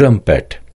trumpet.